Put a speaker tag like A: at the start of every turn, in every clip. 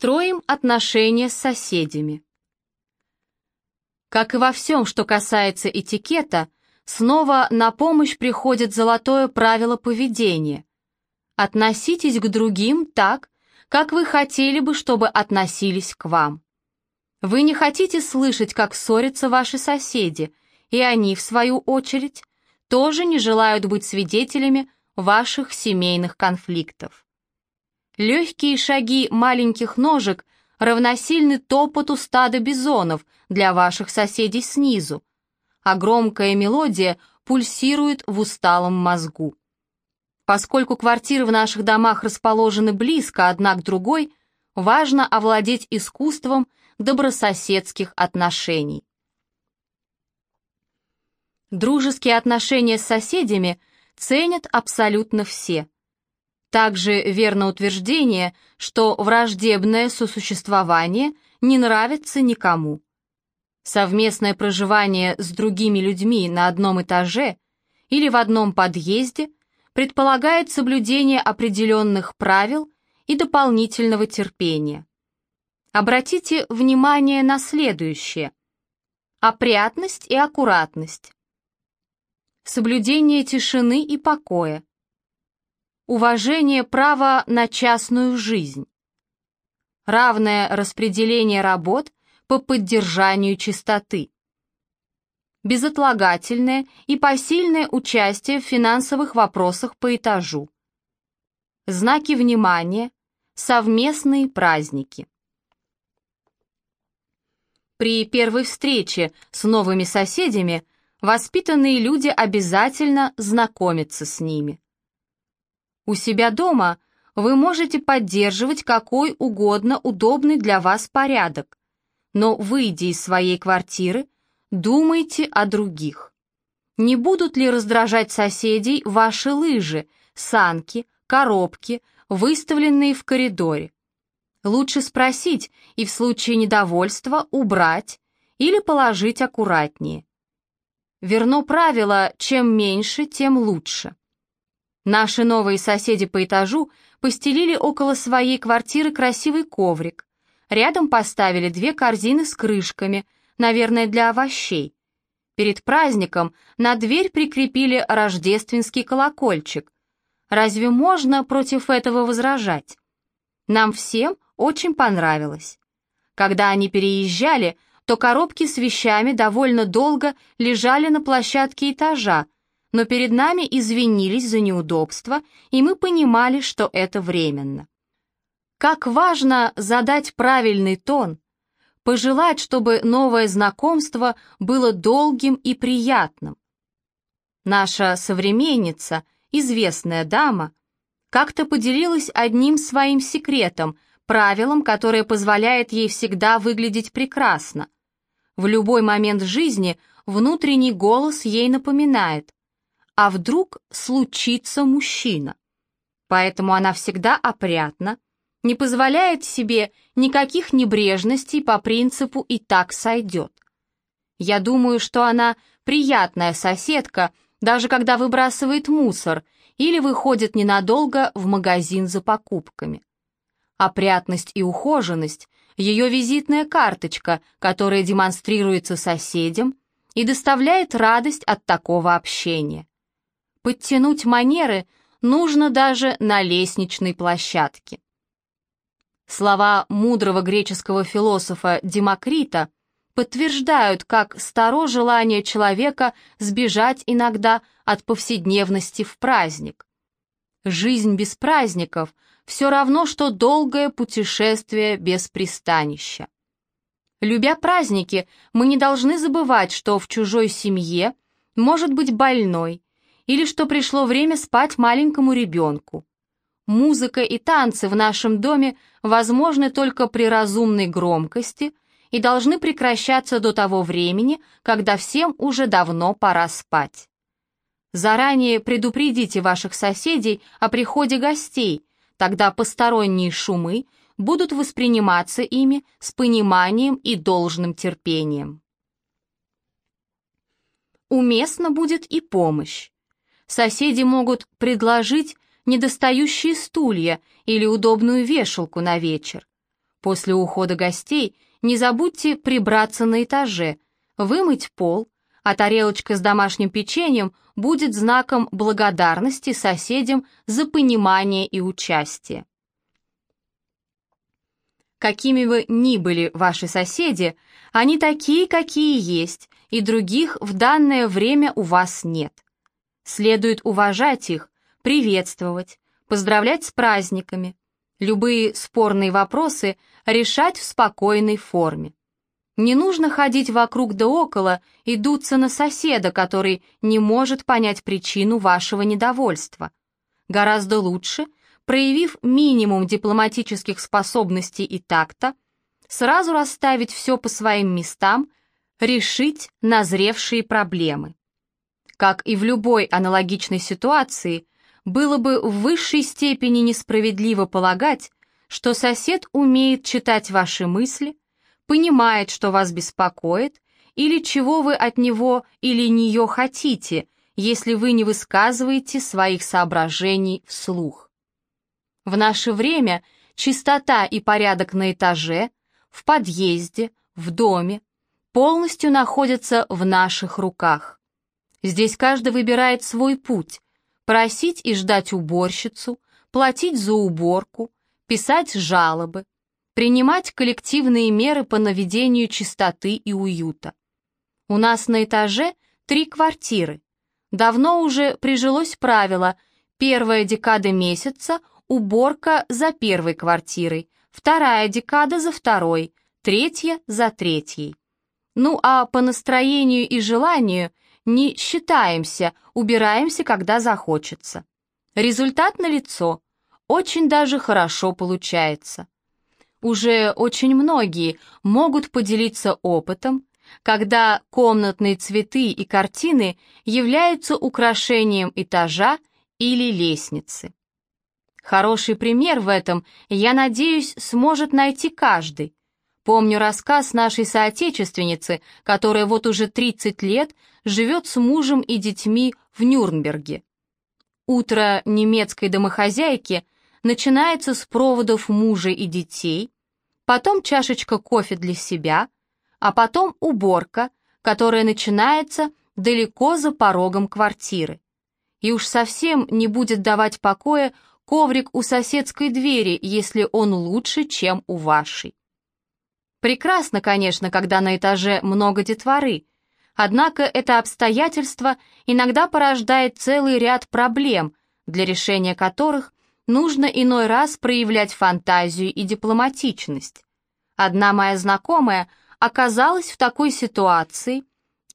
A: Строим отношения с соседями. Как и во всем, что касается этикета, снова на помощь приходит золотое правило поведения. Относитесь к другим так, как вы хотели бы, чтобы относились к вам. Вы не хотите слышать, как ссорятся ваши соседи, и они, в свою очередь, тоже не желают быть свидетелями ваших семейных конфликтов. Легкие шаги маленьких ножек равносильны топоту стада бизонов для ваших соседей снизу, а громкая мелодия пульсирует в усталом мозгу. Поскольку квартиры в наших домах расположены близко одна к другой, важно овладеть искусством добрососедских отношений. Дружеские отношения с соседями ценят абсолютно все – также верно утверждение, что враждебное сосуществование не нравится никому. Совместное проживание с другими людьми на одном этаже или в одном подъезде предполагает соблюдение определенных правил и дополнительного терпения. Обратите внимание на следующее. Опрятность и аккуратность. Соблюдение тишины и покоя уважение права на частную жизнь, равное распределение работ по поддержанию чистоты, безотлагательное и посильное участие в финансовых вопросах по этажу, знаки внимания, совместные праздники. При первой встрече с новыми соседями воспитанные люди обязательно знакомятся с ними. У себя дома вы можете поддерживать какой угодно удобный для вас порядок, но, выйдя из своей квартиры, думайте о других. Не будут ли раздражать соседей ваши лыжи, санки, коробки, выставленные в коридоре? Лучше спросить и в случае недовольства убрать или положить аккуратнее. Верно правило, чем меньше, тем лучше. Наши новые соседи по этажу постелили около своей квартиры красивый коврик. Рядом поставили две корзины с крышками, наверное, для овощей. Перед праздником на дверь прикрепили рождественский колокольчик. Разве можно против этого возражать? Нам всем очень понравилось. Когда они переезжали, то коробки с вещами довольно долго лежали на площадке этажа, но перед нами извинились за неудобство, и мы понимали, что это временно. Как важно задать правильный тон, пожелать, чтобы новое знакомство было долгим и приятным. Наша современница, известная дама, как-то поделилась одним своим секретом, правилом, которое позволяет ей всегда выглядеть прекрасно. В любой момент жизни внутренний голос ей напоминает а вдруг случится мужчина. Поэтому она всегда опрятна, не позволяет себе никаких небрежностей по принципу «и так сойдет». Я думаю, что она приятная соседка, даже когда выбрасывает мусор или выходит ненадолго в магазин за покупками. Опрятность и ухоженность – ее визитная карточка, которая демонстрируется соседям и доставляет радость от такого общения. Подтянуть манеры нужно даже на лестничной площадке. Слова мудрого греческого философа Демокрита подтверждают, как старо желание человека сбежать иногда от повседневности в праздник. Жизнь без праздников все равно, что долгое путешествие без пристанища. Любя праздники, мы не должны забывать, что в чужой семье может быть больной, или что пришло время спать маленькому ребенку. Музыка и танцы в нашем доме возможны только при разумной громкости и должны прекращаться до того времени, когда всем уже давно пора спать. Заранее предупредите ваших соседей о приходе гостей, тогда посторонние шумы будут восприниматься ими с пониманием и должным терпением. Уместна будет и помощь. Соседи могут предложить недостающие стулья или удобную вешалку на вечер. После ухода гостей не забудьте прибраться на этаже, вымыть пол, а тарелочка с домашним печеньем будет знаком благодарности соседям за понимание и участие. Какими бы ни были ваши соседи, они такие, какие есть, и других в данное время у вас нет. Следует уважать их, приветствовать, поздравлять с праздниками, любые спорные вопросы решать в спокойной форме. Не нужно ходить вокруг да около и дуться на соседа, который не может понять причину вашего недовольства. Гораздо лучше, проявив минимум дипломатических способностей и такта, сразу расставить все по своим местам, решить назревшие проблемы. Как и в любой аналогичной ситуации, было бы в высшей степени несправедливо полагать, что сосед умеет читать ваши мысли, понимает, что вас беспокоит, или чего вы от него или нее хотите, если вы не высказываете своих соображений вслух. В наше время чистота и порядок на этаже, в подъезде, в доме полностью находятся в наших руках. Здесь каждый выбирает свой путь, просить и ждать уборщицу, платить за уборку, писать жалобы, принимать коллективные меры по наведению чистоты и уюта. У нас на этаже три квартиры. Давно уже прижилось правило «первая декада месяца – уборка за первой квартирой, вторая декада за второй, третья за третьей». Ну а по настроению и желанию не считаемся, убираемся, когда захочется. Результат налицо, очень даже хорошо получается. Уже очень многие могут поделиться опытом, когда комнатные цветы и картины являются украшением этажа или лестницы. Хороший пример в этом, я надеюсь, сможет найти каждый. Помню рассказ нашей соотечественницы, которая вот уже 30 лет живет с мужем и детьми в Нюрнберге. Утро немецкой домохозяйки начинается с проводов мужа и детей, потом чашечка кофе для себя, а потом уборка, которая начинается далеко за порогом квартиры. И уж совсем не будет давать покоя коврик у соседской двери, если он лучше, чем у вашей. Прекрасно, конечно, когда на этаже много детворы, однако это обстоятельство иногда порождает целый ряд проблем, для решения которых нужно иной раз проявлять фантазию и дипломатичность. Одна моя знакомая оказалась в такой ситуации,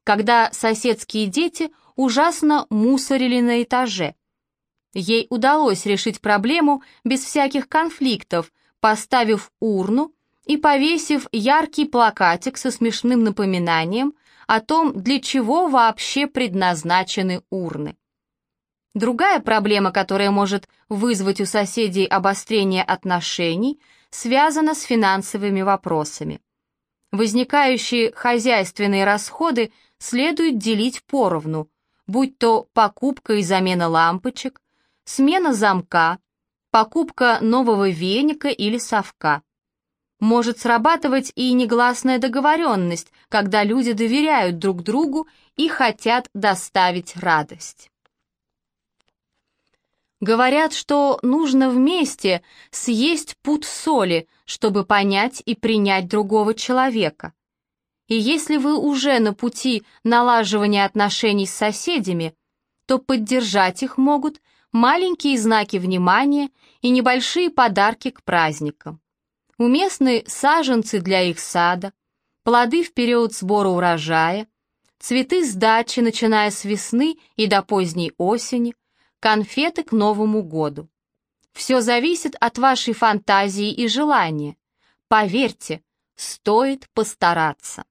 A: когда соседские дети ужасно мусорили на этаже. Ей удалось решить проблему без всяких конфликтов, поставив урну и повесив яркий плакатик со смешным напоминанием о том, для чего вообще предназначены урны. Другая проблема, которая может вызвать у соседей обострение отношений, связана с финансовыми вопросами. Возникающие хозяйственные расходы следует делить поровну, будь то покупка и замена лампочек, смена замка, покупка нового веника или совка. Может срабатывать и негласная договоренность, когда люди доверяют друг другу и хотят доставить радость. Говорят, что нужно вместе съесть пуд соли, чтобы понять и принять другого человека. И если вы уже на пути налаживания отношений с соседями, то поддержать их могут маленькие знаки внимания и небольшие подарки к праздникам. Уместны саженцы для их сада, плоды в период сбора урожая, цветы с дачи, начиная с весны и до поздней осени, конфеты к Новому году. Все зависит от вашей фантазии и желания. Поверьте, стоит постараться.